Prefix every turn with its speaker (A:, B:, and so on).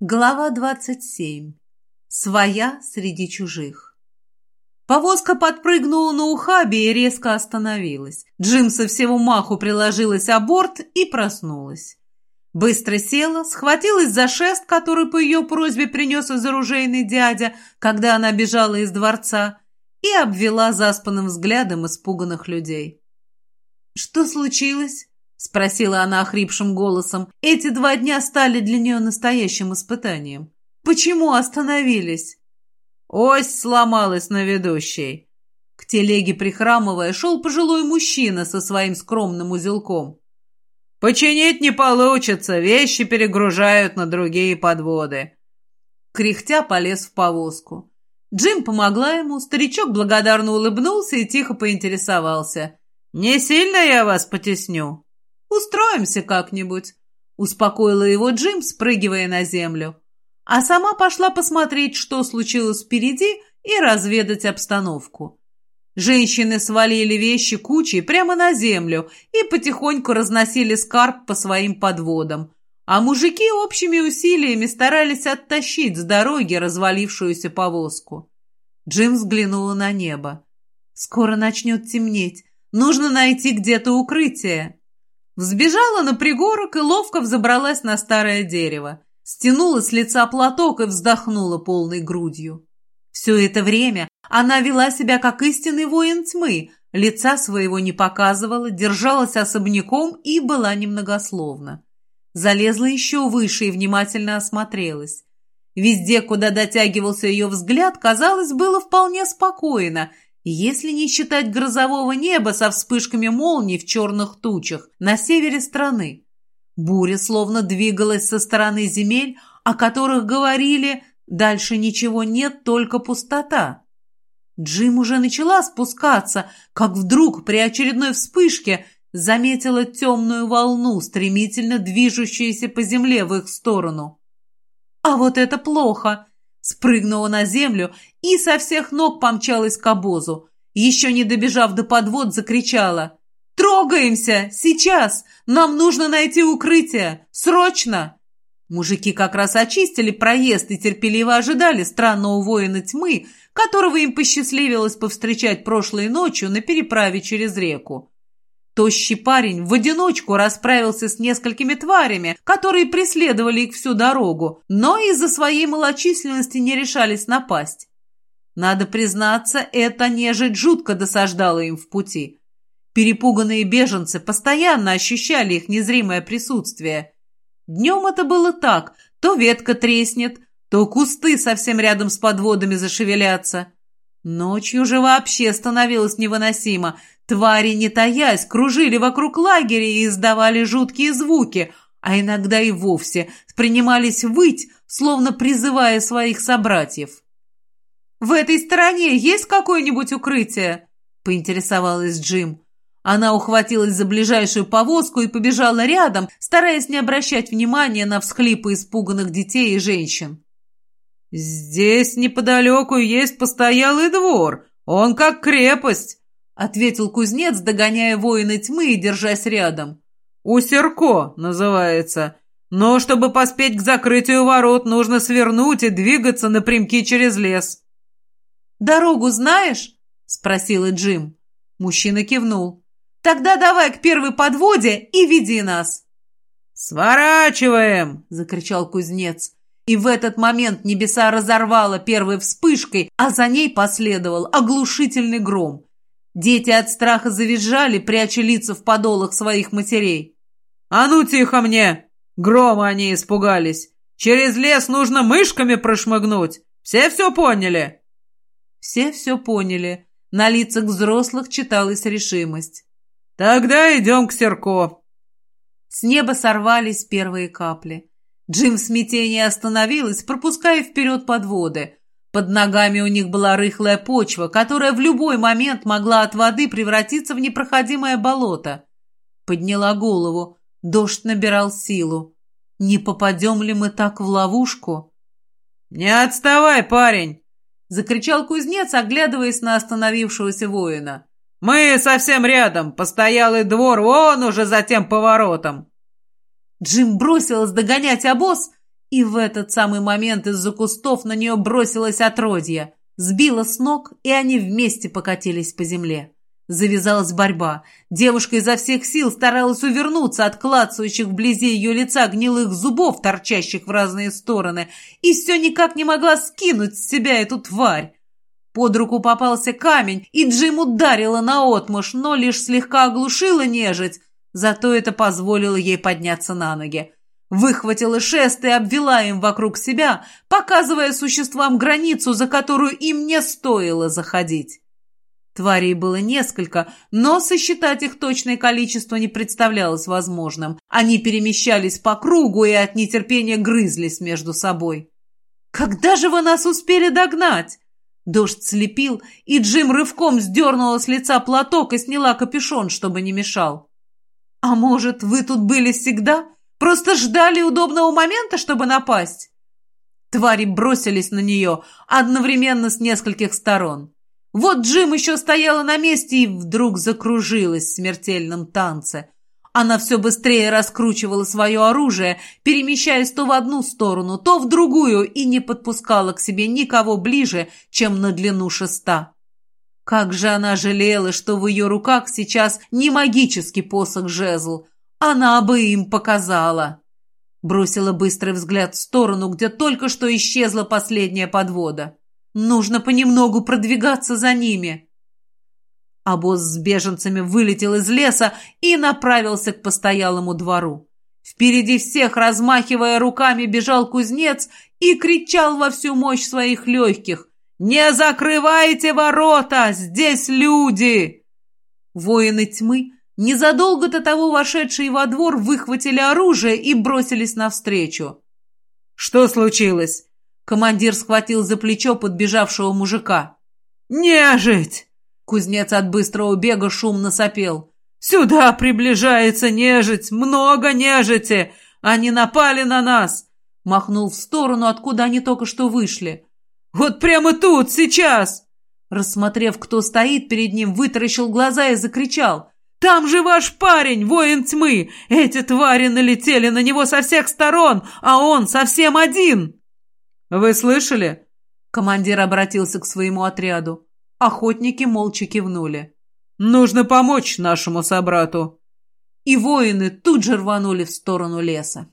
A: Глава 27. Своя среди чужих. Повозка подпрыгнула на ухабе и резко остановилась. Джим со всего маху приложилась о борт и проснулась. Быстро села, схватилась за шест, который по ее просьбе принес из оружейный дядя, когда она бежала из дворца, и обвела заспанным взглядом испуганных людей. «Что случилось?» — спросила она охрипшим голосом. Эти два дня стали для нее настоящим испытанием. «Почему остановились?» «Ось сломалась на ведущей». К телеге, прихрамывая, шел пожилой мужчина со своим скромным узелком. «Починить не получится, вещи перегружают на другие подводы». Кряхтя полез в повозку. Джим помогла ему, старичок благодарно улыбнулся и тихо поинтересовался. «Не сильно я вас потесню?» «Устроимся как-нибудь», — успокоила его Джим, спрыгивая на землю. А сама пошла посмотреть, что случилось впереди, и разведать обстановку. Женщины свалили вещи кучей прямо на землю и потихоньку разносили скарб по своим подводам, а мужики общими усилиями старались оттащить с дороги развалившуюся повозку. Джим взглянула на небо. «Скоро начнет темнеть. Нужно найти где-то укрытие». Взбежала на пригорок и ловко взобралась на старое дерево. Стянула с лица платок и вздохнула полной грудью. Все это время она вела себя как истинный воин тьмы, лица своего не показывала, держалась особняком и была немногословна. Залезла еще выше и внимательно осмотрелась. Везде, куда дотягивался ее взгляд, казалось, было вполне спокойно, если не считать грозового неба со вспышками молний в черных тучах на севере страны. Буря словно двигалась со стороны земель, о которых говорили «дальше ничего нет, только пустота». Джим уже начала спускаться, как вдруг при очередной вспышке заметила темную волну, стремительно движущуюся по земле в их сторону. «А вот это плохо!» Спрыгнула на землю и со всех ног помчалась к обозу. Еще не добежав до подвод, закричала. «Трогаемся! Сейчас! Нам нужно найти укрытие! Срочно!» Мужики как раз очистили проезд и терпеливо ожидали странного воина тьмы, которого им посчастливилось повстречать прошлой ночью на переправе через реку. Тощий парень в одиночку расправился с несколькими тварями, которые преследовали их всю дорогу, но из-за своей малочисленности не решались напасть. Надо признаться, эта нежить жутко досаждала им в пути. Перепуганные беженцы постоянно ощущали их незримое присутствие. Днем это было так, то ветка треснет, то кусты совсем рядом с подводами зашевелятся. Ночью же вообще становилось невыносимо, Твари, не таясь, кружили вокруг лагеря и издавали жуткие звуки, а иногда и вовсе принимались выть, словно призывая своих собратьев. «В этой стороне есть какое-нибудь укрытие?» — поинтересовалась Джим. Она ухватилась за ближайшую повозку и побежала рядом, стараясь не обращать внимания на всхлипы испуганных детей и женщин. «Здесь неподалеку есть постоялый двор. Он как крепость», ответил кузнец, догоняя воины тьмы и держась рядом. «Усерко» называется. Но чтобы поспеть к закрытию ворот, нужно свернуть и двигаться напрямки через лес. «Дорогу знаешь?» — спросила Джим. Мужчина кивнул. «Тогда давай к первой подводе и веди нас». «Сворачиваем!» — закричал кузнец. И в этот момент небеса разорвало первой вспышкой, а за ней последовал оглушительный гром. Дети от страха завизжали, пряча лица в подолах своих матерей. «А ну тихо мне!» Грома они испугались. «Через лес нужно мышками прошмыгнуть. Все все поняли?» Все все поняли. На лицах взрослых читалась решимость. «Тогда идем к Серко». С неба сорвались первые капли. Джим в смятении остановилась, пропуская вперед подводы. Под ногами у них была рыхлая почва, которая в любой момент могла от воды превратиться в непроходимое болото. Подняла голову. Дождь набирал силу. Не попадем ли мы так в ловушку? «Не отставай, парень!» — закричал кузнец, оглядываясь на остановившегося воина. «Мы совсем рядом, постоялый двор, вон уже за тем поворотом!» Джим бросилась догонять обоз И в этот самый момент из-за кустов на нее бросилось отродье. Сбило с ног, и они вместе покатились по земле. Завязалась борьба. Девушка изо всех сил старалась увернуться от клацающих вблизи ее лица гнилых зубов, торчащих в разные стороны, и все никак не могла скинуть с себя эту тварь. Под руку попался камень, и Джим ударила наотмашь, но лишь слегка оглушила нежить, зато это позволило ей подняться на ноги. Выхватила шест и обвела им вокруг себя, показывая существам границу, за которую им не стоило заходить. Тварей было несколько, но сосчитать их точное количество не представлялось возможным. Они перемещались по кругу и от нетерпения грызлись между собой. «Когда же вы нас успели догнать?» Дождь слепил, и Джим рывком сдернула с лица платок и сняла капюшон, чтобы не мешал. «А может, вы тут были всегда? Просто ждали удобного момента, чтобы напасть?» Твари бросились на нее одновременно с нескольких сторон. Вот Джим еще стояла на месте и вдруг закружилась в смертельном танце. Она все быстрее раскручивала свое оружие, перемещаясь то в одну сторону, то в другую, и не подпускала к себе никого ближе, чем на длину шеста. Как же она жалела, что в ее руках сейчас не магический посох-жезл. Она бы им показала. Бросила быстрый взгляд в сторону, где только что исчезла последняя подвода. Нужно понемногу продвигаться за ними. Обоз с беженцами вылетел из леса и направился к постоялому двору. Впереди всех, размахивая руками, бежал кузнец и кричал во всю мощь своих легких. «Не закрывайте ворота! Здесь люди!» Воины тьмы, незадолго до того вошедшие во двор, выхватили оружие и бросились навстречу. «Что случилось?» Командир схватил за плечо подбежавшего мужика. «Нежить!» Кузнец от быстрого бега шумно сопел. «Сюда приближается нежить! Много нежити! Они напали на нас!» Махнул в сторону, откуда они только что вышли. «Вот прямо тут, сейчас!» Рассмотрев, кто стоит перед ним, вытаращил глаза и закричал. «Там же ваш парень, воин тьмы! Эти твари налетели на него со всех сторон, а он совсем один!» «Вы слышали?» Командир обратился к своему отряду. Охотники молча кивнули. «Нужно помочь нашему собрату!» И воины тут же рванули в сторону леса.